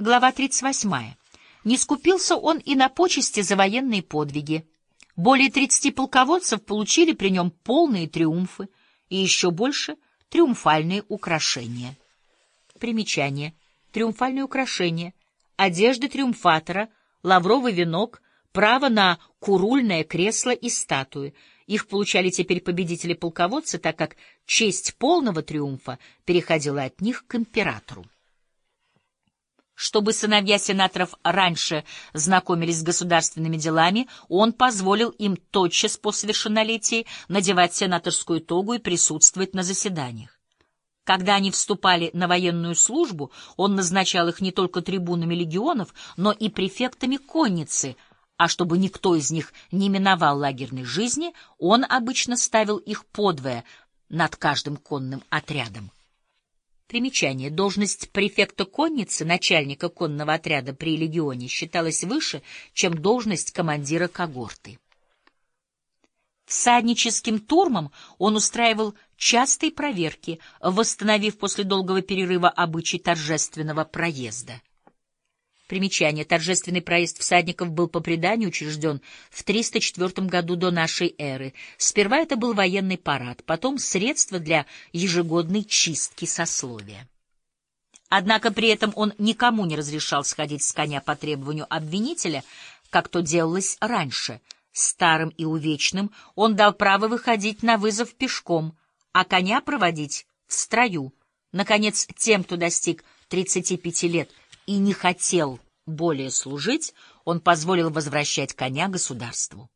Глава 38. Не скупился он и на почести за военные подвиги. Более 30 полководцев получили при нем полные триумфы и еще больше триумфальные украшения. Примечание. Триумфальные украшения. Одежда триумфатора, лавровый венок, право на курульное кресло и статуи. Их получали теперь победители-полководцы, так как честь полного триумфа переходила от них к императору. Чтобы сыновья сенаторов раньше знакомились с государственными делами, он позволил им тотчас по совершеннолетии надевать сенаторскую тогу и присутствовать на заседаниях. Когда они вступали на военную службу, он назначал их не только трибунами легионов, но и префектами конницы, а чтобы никто из них не миновал лагерной жизни, он обычно ставил их подвое над каждым конным отрядом. Примечание. Должность префекта конницы, начальника конного отряда при легионе, считалась выше, чем должность командира когорты. Всадническим турмом он устраивал частые проверки, восстановив после долгого перерыва обычай торжественного проезда. Примечание. Торжественный проезд всадников был по преданию учрежден в 304 году до нашей эры. Сперва это был военный парад, потом средство для ежегодной чистки сословия. Однако при этом он никому не разрешал сходить с коня по требованию обвинителя, как то делалось раньше. Старым и увечным он дал право выходить на вызов пешком, а коня проводить в строю. Наконец, тем, кто достиг 35 лет, и не хотел более служить, он позволил возвращать коня государству.